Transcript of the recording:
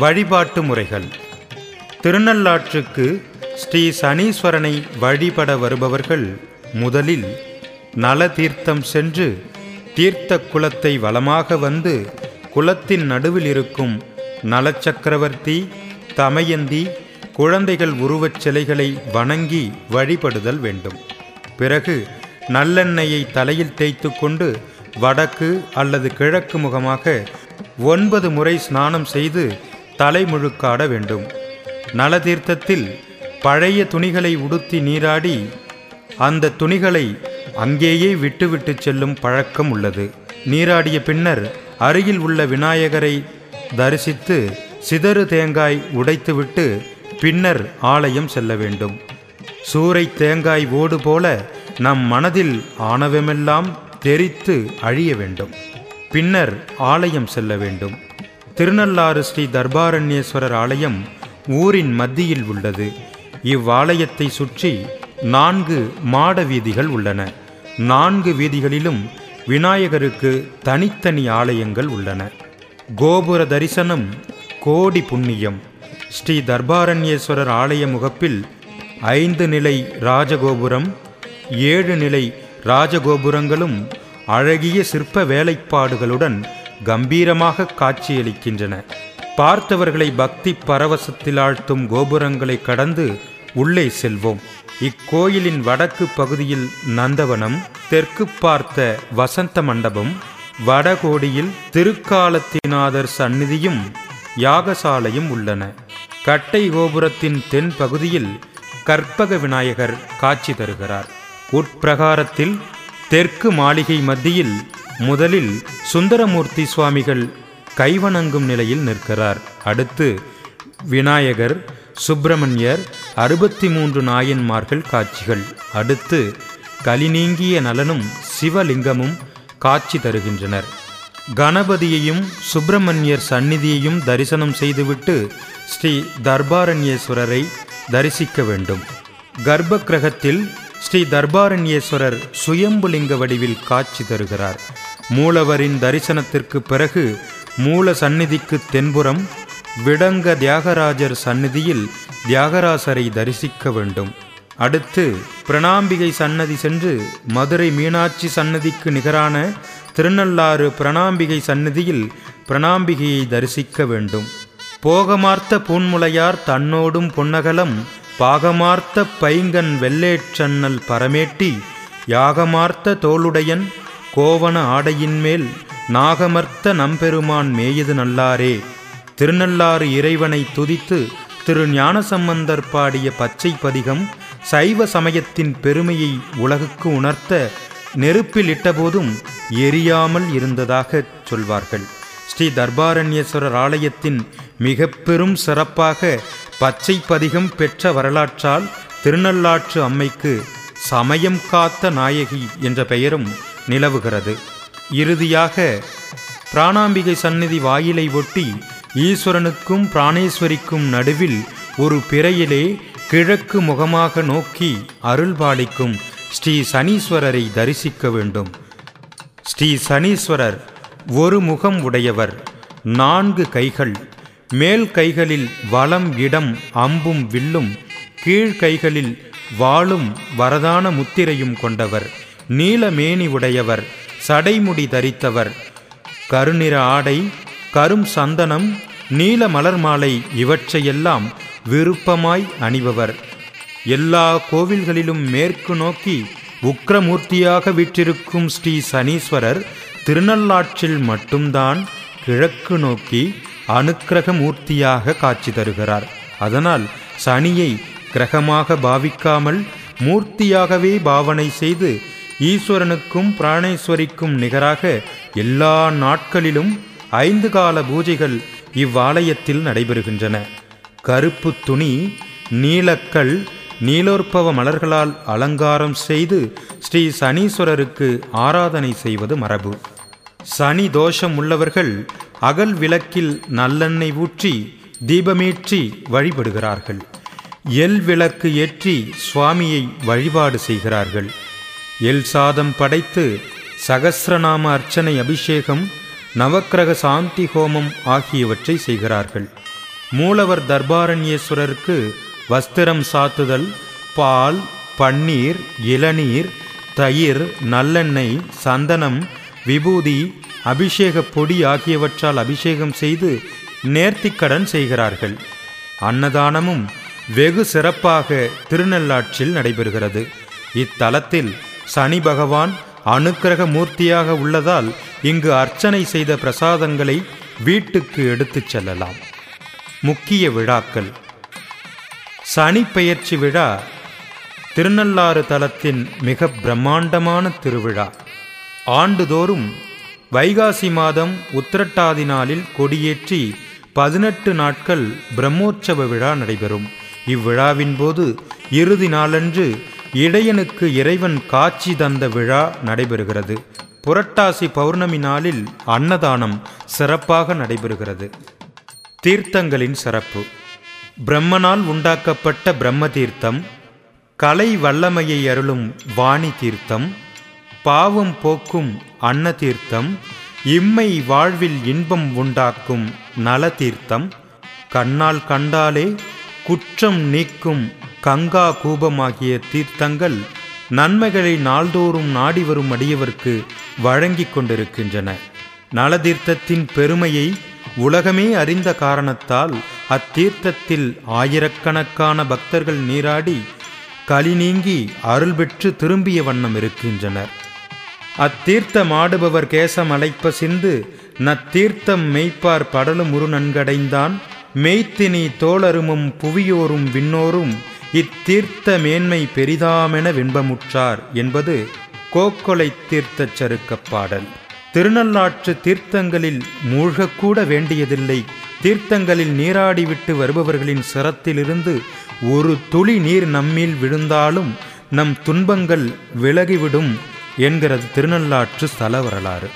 வழிபாட்டு முறைகள். திருநள்ளாற்றுக்கு ஸ்ரீ சனீஸ்வரனை வழிபட வருபவர்கள் முதலில் நல தீர்த்தம் சென்று தீர்த்த குலத்தை வளமாக வந்து குளத்தின் நடுவில் இருக்கும் நலச்சக்கரவர்த்தி தமயந்தி குழந்தைகள் உருவச் சிலைகளை வணங்கி வழிபடுதல் வேண்டும். பிறகு நல்லெண்ணெயை தலையில் தேய்த்து கொண்டு வடக்கு அல்லது கிழக்கு முகமாக ஒன்பது முறை ஸ்நானம் செய்து தலை முழுக்காட வேண்டும். நலதீர்த்தத்தில் பழைய துணிகளை உடுத்தி நீராடி அந்த துணிகளை அங்கேயே விட்டுவிட்டு செல்லும் பழக்கம் உள்ளது. நீராடிய பின்னர் அருகில் உள்ள விநாயகரை தரிசித்து சிதறு தேங்காய் உடைத்துவிட்டு பின்னர் ஆலயம் செல்ல வேண்டும். சூறை தேங்காய் ஓடு போல நம் மனதில் ஆணவமெல்லாம் தெரித்து அழிய வேண்டும். பின்னர் ஆலயம் செல்ல வேண்டும். திருநள்ளாறு ஸ்ரீ தர்பாரண்யேஸ்வரர் ஆலயம் ஊரின் மத்தியில் உள்ளது. இவ்வாலயத்தை சுற்றி நான்கு மாட வீதிகள் உள்ளன. நான்கு வீதிகளிலும் விநாயகருக்கு தனித்தனி ஆலயங்கள் உள்ளன. கோபுர தரிசனம் கோடி புண்ணியம். ஸ்ரீ தர்பாரண்யேஸ்வரர் ஆலய முகப்பில் ஐந்து நிலை ராஜகோபுரம் ஏழு நிலை ராஜகோபுரங்களும் அழகிய சிற்ப வேலைப்பாடுகளுடன் கம்பீரமாக காட்சியளிக்கின்றன. பார்த்தவர்களை பக்தி பரவசத்தில் ஆழ்த்தும் கோபுரங்களை கடந்து உள்ளே செல்வோம். இக்கோயிலின் வடக்கு பகுதியில் நந்தவனம் தெற்கு பார்த்த வசந்த மண்டபம் வடகோடியில் திருக்காலத்திநாதர் சந்நிதியும் யாகசாலையும் உள்ளன. கட்டை கோபுரத்தின் தென் பகுதியில் கற்பக விநாயகர் காட்சி தருகிறார். உட்பிரகாரத்தில் தெற்கு மாளிகை மத்தியில் முதலில் சுந்தரமூர்த்தி சுவாமிகள் கைவணங்கும் நிலையில் நிற்கிறார். அடுத்து விநாயகர் சுப்பிரமணியர் அறுபத்தி மூன்று நாயன்மார்கள் காட்சிகள். அடுத்து கலிநீங்கிய நலனும் சிவலிங்கமும் காட்சி தருகின்றனர். கணபதியையும் சுப்பிரமணியர் சந்நிதியையும் தரிசனம் செய்துவிட்டு ஸ்ரீ தர்பாரண்யேஸ்வரரை தரிசிக்க வேண்டும். கர்ப்ப கிரகத்தில் ஸ்ரீ தர்பாரண்யேஸ்வரர் சுயம்புலிங்க வடிவில் காட்சி தருகிறார். மூலவரின் தரிசனத்திற்கு பிறகு மூல சந்நிதிக்கு தென்புறம் விடங்க தியாகராஜர் சந்நிதியில் தியாகராசரை தரிசிக்க வேண்டும். அடுத்து பிரணாம்பிகை சன்னதி சென்று மதுரை மீனாட்சி சன்னதிக்கு நிகரான திருநள்ளாறு பிரணாம்பிகை சன்னதியில் பிரணாம்பிகையை தரிசிக்க வேண்டும். போகமார்த்த பூன்முளையார் தன்னோடும் பொன்னகலம் பாகமார்த்த பைங்கன் வெள்ளேற்றன்னல் பரமேட்டி யாகமார்த்த தோளுடையன் கோவண ஆடையின்மேல் நாகமர்த்த நம்பெருமான் மேயது நல்லாரே. திருநள்ளாறு இறைவனை துதித்து திரு ஞானசம்பந்தர் பாடிய பச்சை பதிகம் சைவ சமயத்தின் பெருமையை உலகுக்கு உணர்த்த நெருப்பில் இட்டபோதும் எரியாமல் இருந்ததாக சொல்வார்கள். ஸ்ரீ தர்பாரண்யேஸ்வரர் ஆலயத்தின் மிக பெரும் சிறப்பாக பச்சை பதிகம் பெற்ற வரலாற்றால் திருநள்ளாற்று அம்மைக்கு சமயம் காத்த நாயகி என்ற பெயரும் நிலவுகிறது. இறுதியாக பிராணாம்பிகை சந்நிதி வாயிலை ஒட்டி ஈஸ்வரனுக்கும் பிராணேஸ்வரிக்கும் நடுவில் ஒரு பிறையிலே கிழக்கு முகமாக நோக்கி அருள்பாலிக்கும் ஸ்ரீ சனீஸ்வரரை தரிசிக்க வேண்டும். ஸ்ரீ சனீஸ்வரர் ஒரு முகம் உடையவர் நான்கு கைகள் மேல் கைகளில் வலம் இடம் அம்பும் வில்லும் கீழ்கைகளில் வாழும் வாளும் வரதான முத்திரையும் கொண்டவர். நீலமேனி உடையவர் சடைமுடி தரித்தவர். கருநிற ஆடை கரும் சந்தனம் நீல மலர் மாலை இவற்றையெல்லாம் விருப்பமாய் அணிபவர். எல்லா கோவில்களிலும் மேற்கு நோக்கி உக்ரமூர்த்தியாக விற்றிருக்கும் ஸ்ரீ சனீஸ்வரர் திருநள்ளாற்றில் மட்டும்தான் கிழக்கு நோக்கி அனுக்கிரக மூர்த்தியாக காட்சி தருகிறார். அதனால் சனியை கிரகமாக பாவிக்காமல் மூர்த்தியாகவே பாவனை செய்து ஈஸ்வரனுக்கும் பிராணேஸ்வரிக்கும் நிகராக எல்லா நாட்களிலும் ஐந்து கால பூஜைகள் இவ்வாலயத்தில் நடைபெறுகின்றன. கருப்பு துணி நீலக்கல் நீலோற்பவ மலர்களால் அலங்காரம் செய்து ஸ்ரீ சனீஸ்வரருக்கு ஆராதனை செய்வது மரபு. சனி தோஷம் உள்ளவர்கள் அகல் விளக்கில் நல்லெண்ணெய் ஊற்றி தீபமேற்றி வழிபடுகிறார்கள். எல் விளக்கு ஏற்றி சுவாமியை வழிபாடு செய்கிறார்கள். எல் சாதம் படைத்து சகசிரநாம அர்ச்சனை அபிஷேகம் நவக்கிரக சாந்தி ஹோமம் ஆகியவற்றை செய்கிறார்கள். மூலவர் தர்பாரண்யேஸ்வரருக்கு வஸ்திரம் சாத்துதல் பால் பன்னீர் இளநீர் தயிர் நல்லெண்ணெய் சந்தனம் விபூதி அபிஷேக பொடி ஆகியவற்றால் அபிஷேகம் செய்து நேர்த்திக்கடன் செய்கிறார்கள். அன்னதானமும் வெகு சிறப்பாக திருநள்ளாற்றில் நடைபெறுகிறது. இத்தலத்தில் சனி பகவான் அனுக்கிரக மூர்த்தியாக உள்ளதால் இங்கு அர்ச்சனை செய்த பிரசாதங்களை வீட்டுக்கு எடுத்துச் செல்லலாம். முக்கிய விழாக்கள். சனி பெயர்ச்சி விழா திருநள்ளாறு தலத்தின் மிக பிரம்மாண்டமான திருவிழா. ஆண்டுதோறும் வைகாசி மாதம் உத்திரட்டாதி நாளில் கொடியேற்றி பதினெட்டு நாட்கள் பிரம்மோற்சவ விழா நடைபெறும். இவ்விழாவின் போது இறுதி நாளன்று இடையனுக்கு இறைவன் காட்சி தந்த விழா நடைபெறுகிறது. புரட்டாசி பௌர்ணமி நாளில் அன்னதானம் சிறப்பாக நடைபெறுகிறது. தீர்த்தங்களின் சிறப்பு. பிரம்மனால் உண்டாக்கப்பட்ட பிரம்ம தீர்த்தம் கலை வல்லமையை அருளும் வாணி தீர்த்தம் பாவம் போக்கும் அன்ன தீர்த்தம் இம்மை வாழ்வில் இன்பம் உண்டாக்கும் நல தீர்த்தம் கண்ணால் கண்டாலே குற்றம் நீக்கும் கங்கா கூபமாகிய தீர்த்தங்கள் நன்மைகளை நாள்தோறும் நாடி வரும் அடியவர்க்கு வழங்கிக் கொண்டிருக்கின்றன. நலதீர்த்தத்தின் பெருமையை உலகமே அறிந்த காரணத்தால் அத்தீர்த்தத்தில் ஆயிரக்கணக்கான பக்தர்கள் நீராடி களி நீங்கி அருள் பெற்று திரும்பிய வண்ணம் இருக்கின்றனர். அத்தீர்த்தம் ஆடுபவர் கேசம் அழைப்ப சிந்து நத்தீர்த்தம் மெய்ப்பார் படலும் உரு நன்கடைந்தான். மெய்த்தினி தோளருமும் புவியோரும் விண்ணோரும் இத்தீர்த்த மேன்மை பெரிதாமென வின்பமுற்றார் என்பது கோக்கொலை தீர்த்தச் சருக்கப் பாடல். திருநள்ளாற்று தீர்த்தங்களில் மூழ்கக்கூட வேண்டியதில்லை. தீர்த்தங்களில் நீராடிவிட்டு வருபவர்களின் சிரத்திலிருந்து ஒரு துளி நீர் நம்மில் விழுந்தாலும் நம் துன்பங்கள் விலகிவிடும் என்கிறது திருநள்ளாற்று ஸ்தல வரலாறு